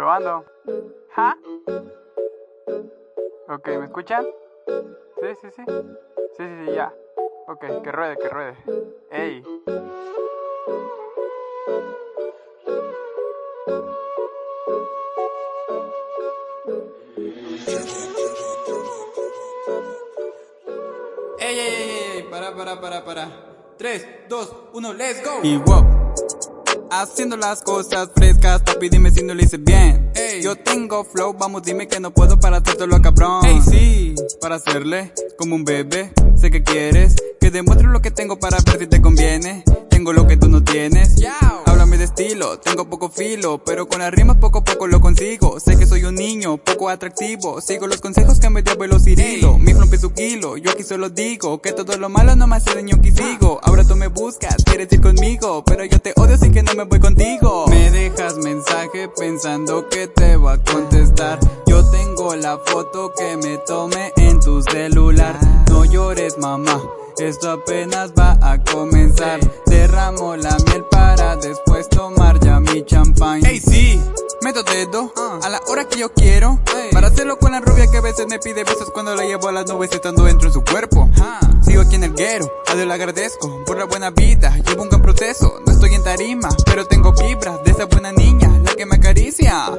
Probando. ¿Ja? Ok, ¿me escuchan? Sí, sí, sí. Sí, sí, sí, ya. Ok, que ruede, que ruede. Ey. Ey, ey, ey, ey, para, para, para, para. 3, 2, 1, let's go. Y wow. Haciendo las cosas frescas, papi, dime si no lo hice bien. Ey. Yo tengo flow, vamos, dime que no puedo para hacértelo cabrón. Ey, sí. Para hacerle como un bebé, sé que quieres. Que demuestre lo que tengo para ver si te conviene. Tengo lo que tú no tienes. Háblame de estilo, tengo poco filo, pero con las rimas poco a poco lo consigo. Sé que niño poco atractivo, sigo los consejos que me dio abuelo Cirilo. Mi es su kilo, yo aquí solo digo que todo lo malo no me hace daño que sigo. Ahora tú me buscas, quieres ir conmigo, pero yo te odio así que no me voy contigo. Me dejas mensaje pensando que te va a contestar. Yo tengo la foto que me tomé en tu celular. No llores mamá. Esto apenas va a comenzar. Derramo la miel para después a la hora que yo quiero. Para hacerlo con la rubia que a veces me pide besos cuando la llevo a las nubes estando dentro de su cuerpo. Sigo aquí en el guero, a Dios le agradezco por la buena vida. Llevo un gran proceso, no estoy en tarima, pero tengo vibras de esa buena niña, la que me acaricia.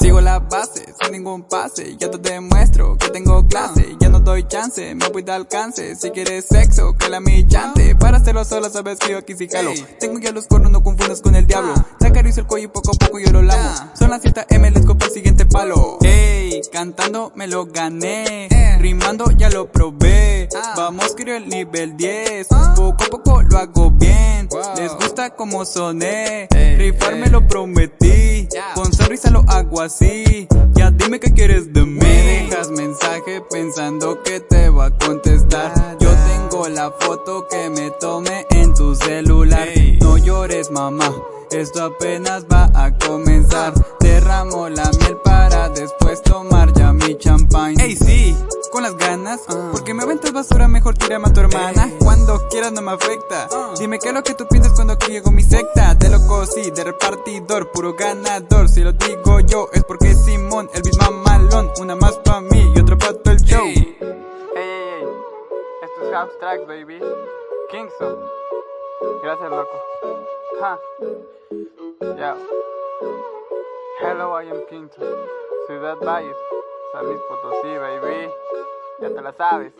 Sigo la base, sin ningún pase. Ya te demuestro que tengo clase. Ya no doy chance, me voy de alcance. Si quieres sexo, que la mi chante. Para hacerlo solo, sabes que yo aquí sí calo. Tengo ya los cuernos, no confundas con el diablo. Te acaricio el cuello y poco a poco yo lo lamo. Son las 7 M, les copo el siguiente palo. Ey, cantando me lo gané. Eh. Rimando ya lo probé. Ah. Vamos, quiero el nivel 10. Poco a poco lo hago bien. Les como soné. Ey, Rifarme ey. lo prometí. Con sonrisa lo hago así. Ya dime qué quieres de mí. Me dejas mensaje pensando que te va a contestar. Yo tengo la foto que me tomé en tu celular. Ey. No llores, mamá. Esto apenas va a comenzar. Derramo la miel basura, mejor tírame a tu hermana. Cuando quieras no me afecta. Ah. Dime qué es lo que tú piensas cuando aquí llego mi secta. De loco, sí, de repartidor, puro ganador. Si lo digo yo, es porque Simón, el mismo malón. Una más pa' mí y otra pa' todo el show. Ey. Ey, ey, ey. Esto es House Tracks, baby. Kingston. Gracias, loco. Ja. Ya. Hello, I am Kingston. Ciudad Valles. San Luis Potosí, baby. Ya te la sabes.